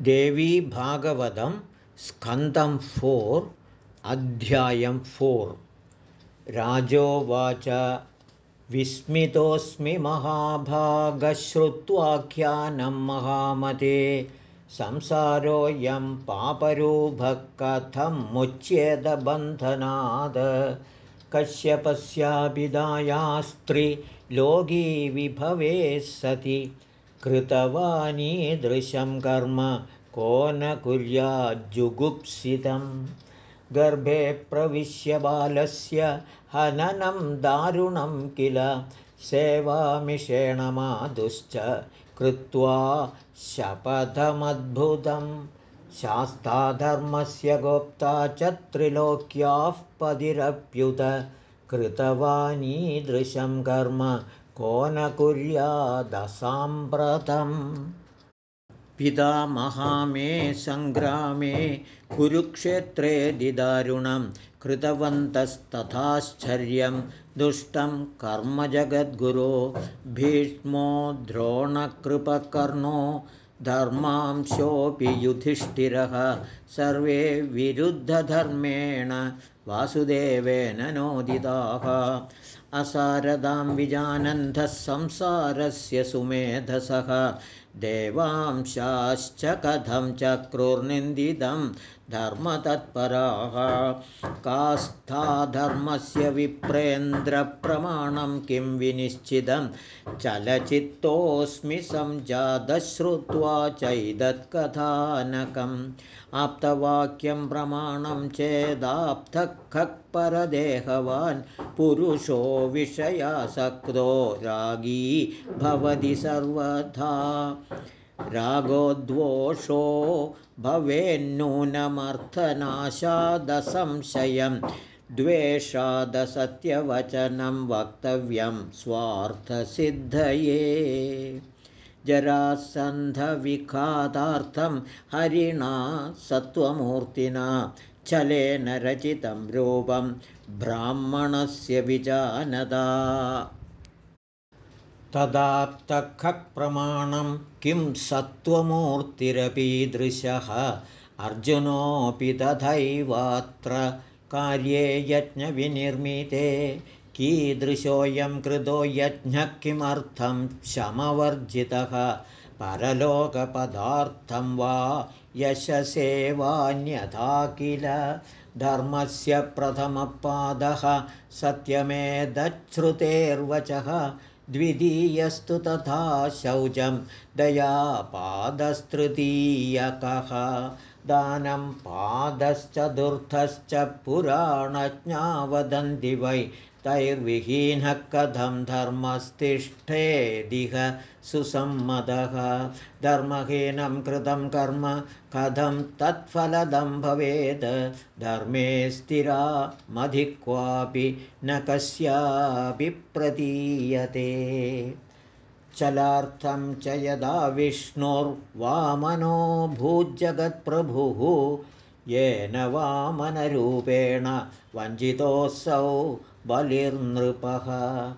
देवी भागवतं स्कन्दं फोर् अध्यायं फोर्। राजोवाच विस्मितोऽस्मि महाभागश्रुत्वाख्यानं महामते संसारोऽयं पापरूपः कथं मुच्येदबन्धनात् कश्यपस्याभिधायास्त्रिलोकी विभवे सति कृतवानीदृशं कर्म को न कुर्याज्जुगुप्सितं। गर्भे प्रविश्य बालस्य हननं दारुणं किल? सेवामिषेणमादुश्च कृत्वा शपथमद्भुतं। शास्ताधर्मस्य गोप्ता च त्रिलोक्याः पदिरप्युत। कृतवानीदृशं कर्म को न कुर्यादसाम्प्रतम् पिता महामे सङ्ग्रामे कुरुक्षेत्रे दिदारुणं कृतवन्तस्तथाश्चर्यं दुष्टं कर्मजगद्गुरो भीष्मो द्रोणकृपकर्णो धर्मांशोऽपि युधिष्ठिरः सर्वे विरुद्धधर्मेण वासुदेवेन नोदिताः। असारदां विजानन्दः संसारस्य सुमेधसः। देवांशाश्च कथं चक्रुर्निन्दितं धर्मतत्पराः। कास्थाधर्मस्य विप्रेन्द्रप्रमाणं किं विनिश्चितं? चलचित्तोऽस्मि संजातश्रुत्वा चैदत्कथानकम् आप्तवाक्यं प्रमाणं चेदाप्तः परदेहवान् पुरुषो विषयासक्तो रागी भवति सर्वथा रागोद्वोषो भवेन्नूनमर्थनाशादसंशयं द्वेषादसत्यवचनं वक्तव्यं स्वार्थसिद्धये। जरासन्धविखातार्थं हरिणा सत्त्वमूर्तिना छलेन रचितं रूपं ब्राह्मणस्य विजानदा तदाप्तखप्रमाणं किं सत्त्वमूर्तिरपीदृशः अर्जुनोऽपि तथैवात्र कार्ये यज्ञविनिर्मिते। कीदृशोऽयं कृतो यज्ञः किमर्थं शमवर्जितः? परलोकपदार्थं वा यशसेवान्यथा किल? धर्मस्य प्रथमपादः सत्यमेदच्छ्रुतेर्वचः द्वितीयस्तु तथा शौचं दयापादस्तृतीयकः। दानं पादश्चतुर्थश्च पुराणज्ञा वै तैर्विहीनः कथं धर्मस्तिष्ठेदिह सुसम्मतः धर्महीनं कृतं कर्म कथं तत्फलदं भवेत् धर्मे स्थिरा मधिक्वापि न कस्यापि प्रतीयते। चलार्थं च यदा विष्णुर्वामनो भूजगत्प्रभुः येन वामनरूपेण वञ्चितोऽसौ बलिर्नृपः।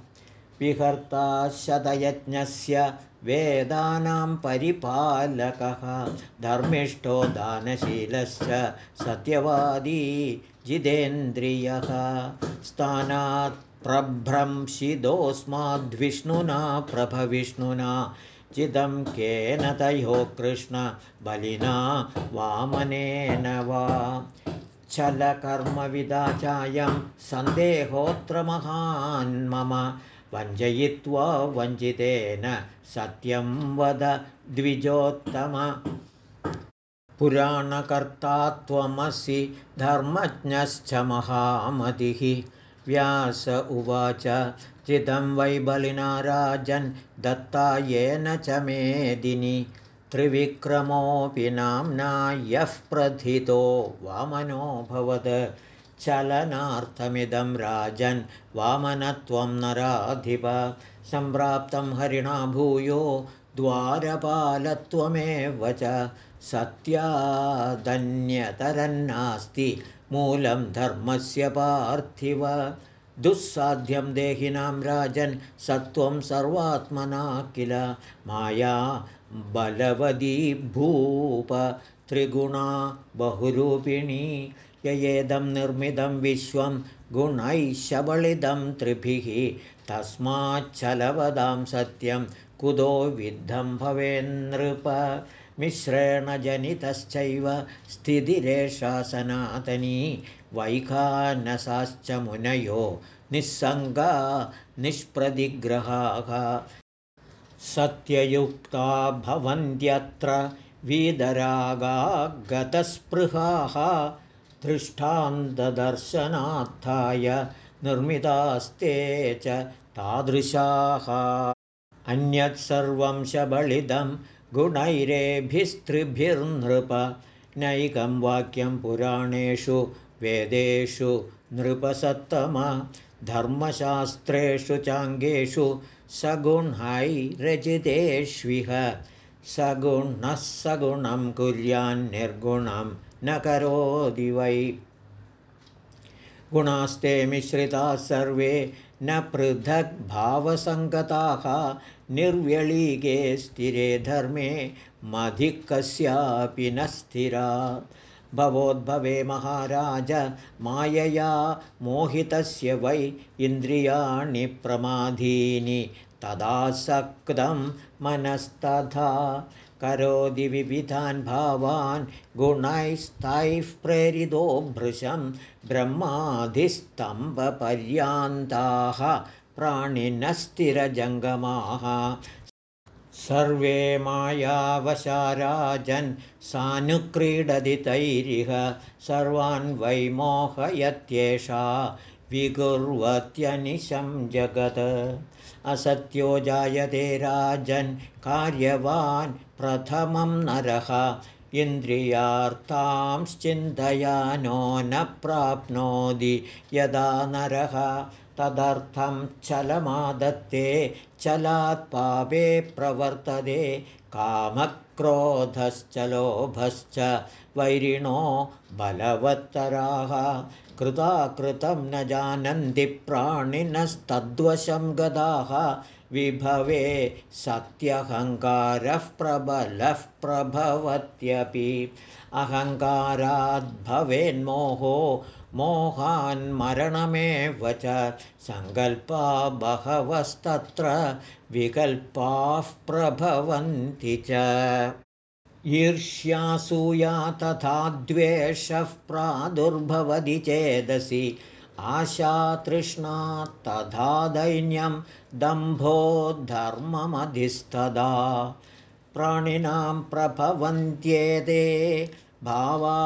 विहर्ता शतयज्ञस्य वेदानां परिपालकः। धर्मिष्ठो दानशीलश्च सत्यवादी जितेन्द्रियः। स्थानात् प्रभ्रंशिदोऽस्माद्विष्णुना प्रभविष्णुना। चिदं केन तयोः कृष्णबलिना वामनेन वा छलकर्मविदाचायं सन्देहोऽत्र महान् मम वञ्चयित्वा वञ्चितेन सत्यं वद द्विजोत्तम। पुराणकर्ता त्वमसि धर्मज्ञश्च महामतिः। व्यास उवाच चिदं वैबलिना राजन् दत्ता येन च मेदिनि त्रिविक्रमोऽपि नाम्ना यः प्रथितो वामनोऽभवत् चलनार्थमिदं राजन् वामनत्वं नराधिप। सम्प्राप्तं हरिणा भूयो द्वारपालत्वमेव च। सत्यादन्यतरन्नास्ति। मूलं धर्मस्य पार्थिव दुःसाध्यं देहिनां राजन् सत्त्वं सर्वात्मना किल? माया बलवदी भूप त्रिगुणा बहुरूपिणी ययेदं निर्मितं विश्वं गुणैः शबलिदं त्रिभिः तस्माच्चलवदां सत्यं कुतो विद्धं भवेन्नृप मिश्रेण जनितश्चैव स्थितिरेषा सनातनी वैखानसाश्च मुनयो निस्सङ्गा निष्प्रतिग्रहाः। सत्ययुक्ता भवन्त्यत्र वीदरागागतस्पृहाः। दृष्टान्तदर्शनार्थाय निर्मितास्ते च तादृशाः। अन्यत् सर्वं शबलिदं गुणैरेभिस्त्रिभिर्नृप। नैकं वाक्यं पुराणेषु वेदेषु नृपसत्तम। धर्मशास्त्रेषु चाङ्गेषु सगुणैरचितेष्विह सगुणः सगुणं कुर्यान्निर्गुणं न करोति वै। गुणास्ते मिश्रिताः सर्वे न पृथग्भावसङ्गताः निर्व्यलीके स्थिरे धर्मे मधिः कस्यापि न स्थिरा। भवोद्भवे महाराज मायया मोहितस्य वै इन्द्रियाणि प्रमाधीनि तदासक्तं मनस्तथा करोति विविधान् भावान् गुणैस्तैः प्रेरितो भृशं ब्रह्माधिस्तम्भपर्यान्ताः प्राणिनस्थिरजङ्गमाः। सर्वे मायावशाराजन् सानुक्रीडति तैरिह सर्वान् वैमोहयत्येषा विकुर्वत्यनिशं जगत्। असत्यो जायते राजन् कार्यवान् प्रथमं नरः। इन्द्रियार्थांश्चिन्तयानो न प्राप्नोति यदा नरः तदर्थं चलमादत्ते चलात् पापे प्रवर्तते कामक्रोधश्च लोभश्च वैरिणो बलवत्तराः। कृताकृतं न जानन्ति प्राणिनस्तद्वशं गदाः। विभवे सत्यहङ्कारः प्रबलः प्रभवत्यपि। अहङ्काराद्भवेन्मोहो मोहान्मरणमेव च सङ्कल्पा बहवस्तत्र विकल्पाः प्रभवन्ति च। ईर्ष्यासूया तथा द्वेषः प्रादुर्भवति चेदसि। आशातृष्णा तथा दैन्यं दम्भो धर्ममधिस्तदा। प्राणिनां प्रभवन्त्येते भावा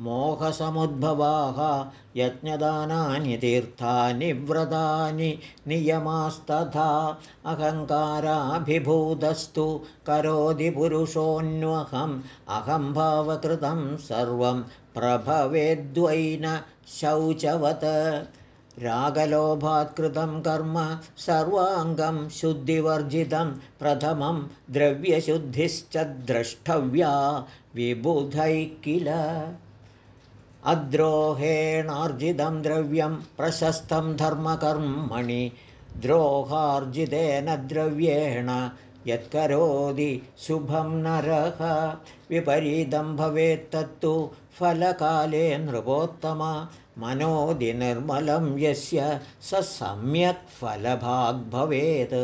मोहसमुद्भवाः यज्ञदानानि तीर्थानि व्रतानि नियमास्तथा अहङ्काराभिभूतस्तु करोति पुरुषोऽन्वहम् अहम्भावकृतं सर्वं प्रभवेद्वैन शौचवत् रागलोभात्कृतं कर्म सर्वाङ्गं शुद्धिवर्जितं प्रथमं द्रव्यशुद्धिश्च द्रष्टव्या विबुधैः किल? अद्रोहेणार्जितं द्रव्यं प्रशस्तं धर्मकर्मणि द्रोहार्जितेन द्रव्येण यत्करोति शुभं नरः। विपरीतं भवेत्तत्तु फलकाले नृपोत्तम। मनोदिनिर्मलं यस्य स सम्यक् फलभाग्भवेत्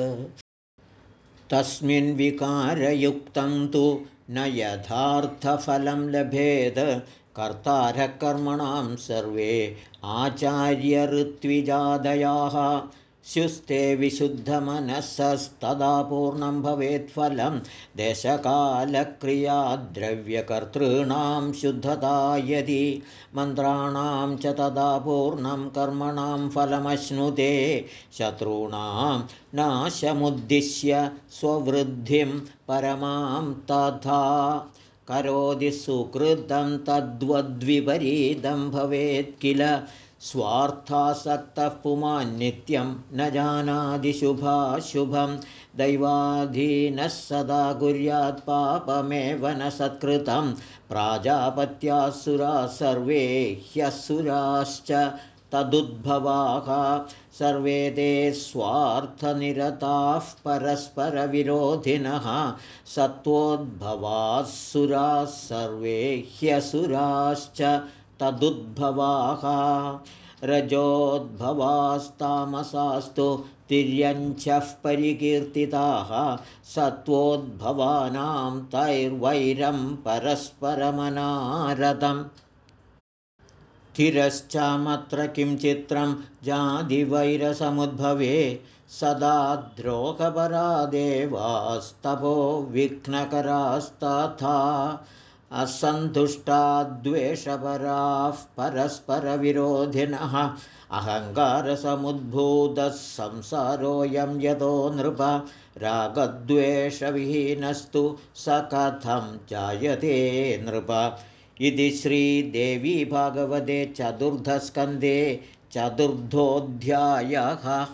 तस्मिन् विकारयुक्तं तु न यथार्थफलं लभेत् कर्तारः कर्मणां सर्वे आचार्यऋत्विजादयाः स्युस्ते विशुद्धमनसस्तदा पूर्णं भवेत्फलं देशकालक्रियाद्रव्यकर्तॄणां शुद्धता यदि मन्त्राणां च तदा पूर्णं कर्मणां फलमश्नुते। शत्रूणां नाशमुद्दिश्य स्ववृद्धिं परमां तथा करोति सुकृतं तद्वद्विपरीतं भवेत् किल स्वार्थासक्तः पुमान्नित्यं न जानादिशुभाशुभं। दैवाधीनः सदा कुर्यात् पापमेव न सत्कृतं। प्राजापत्यासुराः सर्वे ह्यसुराश्च तदुद्भवाः। सर्वे ते स्वार्थनिरताः परस्परविरोधिनः। सत्त्वोद्भवाः सुराः सर्वे ह्यसुराश्च तदुद्भवाः। रजोद्भवास्तामसास्तु तिर्यञ्चः परिकीर्तिताः। सत्त्वोद्भवानां तैर्वैरं परस्परमनारदम्। स्थिरश्चामत्र किं चित्रं जादिवैरसमुद्भवे। सदा द्रोहपरा देवास्तपो विघ्नकरास्तथा असन्तुष्टाद्वेषपराः परस्परविरोधिनः। अहङ्कारसमुद्भूतः संसारोऽयं यतो नृप रागद्वेषविहीनस्तु स कथं जायते नृप। इति श्रीदेवी भागवते चतुर्थस्कन्धे चतुर्थोऽध्यायः